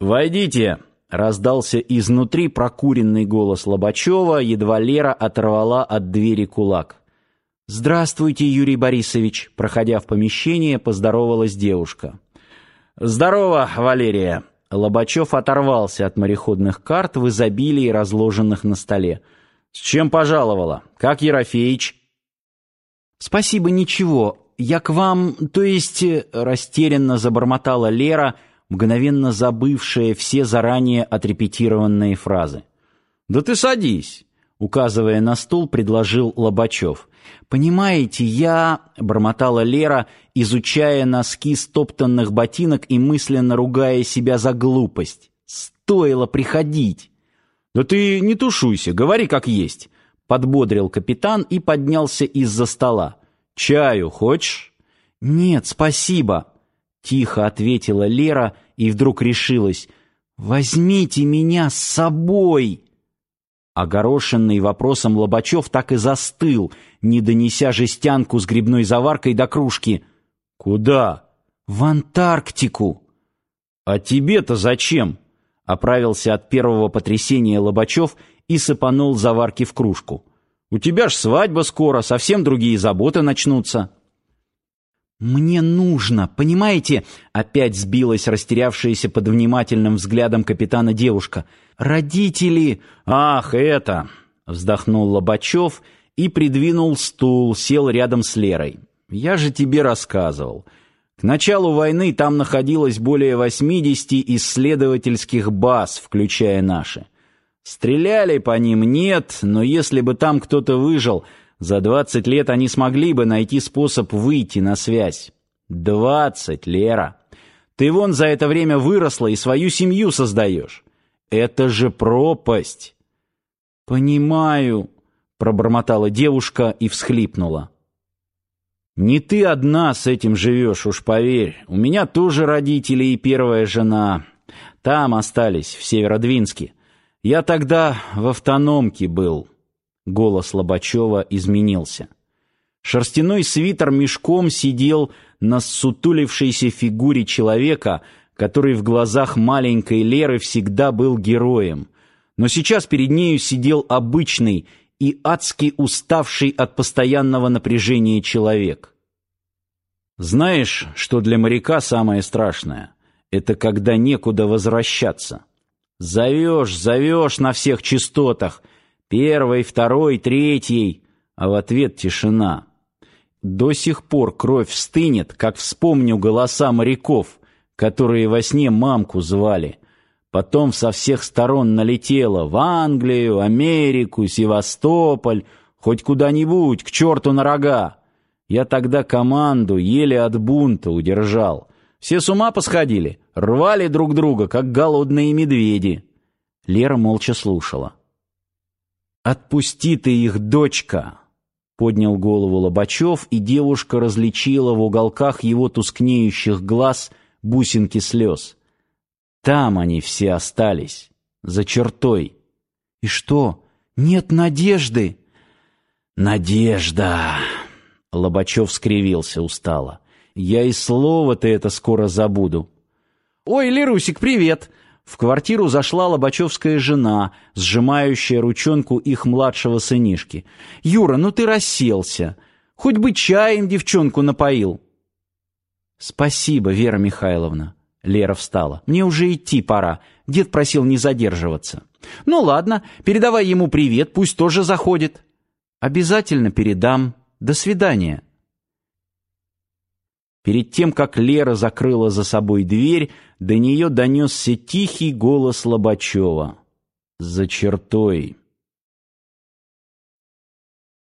«Войдите!» — раздался изнутри прокуренный голос Лобачева, едва Лера оторвала от двери кулак. «Здравствуйте, Юрий Борисович!» — проходя в помещение, поздоровалась девушка. «Здорово, Валерия!» Лобачев оторвался от мореходных карт в изобилии, разложенных на столе. «С чем пожаловала? Как Ерофеич?» «Спасибо, ничего. Я к вам, то есть...» — растерянно забормотала Лера — мгновенно забывшая все заранее отрепетированные фразы. «Да ты садись!» — указывая на стул, предложил Лобачев. «Понимаете, я...» — бормотала Лера, изучая носки стоптанных ботинок и мысленно ругая себя за глупость. «Стоило приходить!» «Да ты не тушуйся, говори как есть!» — подбодрил капитан и поднялся из-за стола. «Чаю хочешь?» «Нет, спасибо!» Тихо ответила Лера и вдруг решилась. «Возьмите меня с собой!» Огорошенный вопросом Лобачев так и застыл, не донеся жестянку с грибной заваркой до кружки. «Куда?» «В Антарктику!» «А тебе-то зачем?» Оправился от первого потрясения Лобачев и сыпанул заварки в кружку. «У тебя ж свадьба скоро, совсем другие заботы начнутся». «Мне нужно, понимаете?» Опять сбилась растерявшаяся под внимательным взглядом капитана девушка. «Родители!» «Ах, это!» Вздохнул Лобачев и придвинул стул, сел рядом с Лерой. «Я же тебе рассказывал. К началу войны там находилось более 80 исследовательских баз, включая наши. Стреляли по ним нет, но если бы там кто-то выжил, за двадцать лет они смогли бы найти способ выйти на связь. Двадцать, Лера. Ты вон за это время выросла и свою семью создаешь. Это же пропасть. Понимаю, пробормотала девушка и всхлипнула. Не ты одна с этим живешь, уж поверь. У меня тоже родители и первая жена. Там остались, в Северодвинске. Я тогда в автономке был. Голос Лобачева изменился. Шерстяной свитер мешком сидел на сутулившейся фигуре человека, который в глазах маленькой Леры всегда был героем. Но сейчас перед нею сидел обычный и адски уставший от постоянного напряжения человек. Знаешь, что для моряка самое страшное? Это когда некуда возвращаться. Зовешь, зовешь на всех частотах — Первый, второй, третий, а в ответ тишина. До сих пор кровь стынет, как вспомню голоса моряков, которые во сне мамку звали. Потом со всех сторон налетело в Англию, Америку, Севастополь, хоть куда-нибудь, к черту на рога. Я тогда команду еле от бунта удержал. Все с ума посходили, рвали друг друга, как голодные медведи. Лера молча слушала. «Отпусти ты их, дочка!» Поднял голову Лобачев, и девушка различила в уголках его тускнеющих глаз бусинки слез. Там они все остались, за чертой. «И что, нет надежды?» «Надежда!» Лобачев скривился устало. «Я и слово-то это скоро забуду». «Ой, Лерусик, привет!» В квартиру зашла лобачевская жена, сжимающая ручонку их младшего сынишки. «Юра, ну ты расселся. Хоть бы чаем девчонку напоил». «Спасибо, Вера Михайловна». Лера встала. «Мне уже идти пора. Дед просил не задерживаться». «Ну ладно, передавай ему привет, пусть тоже заходит». «Обязательно передам. До свидания». Перед тем, как Лера закрыла за собой дверь, до нее донесся тихий голос Лобачева. «За чертой».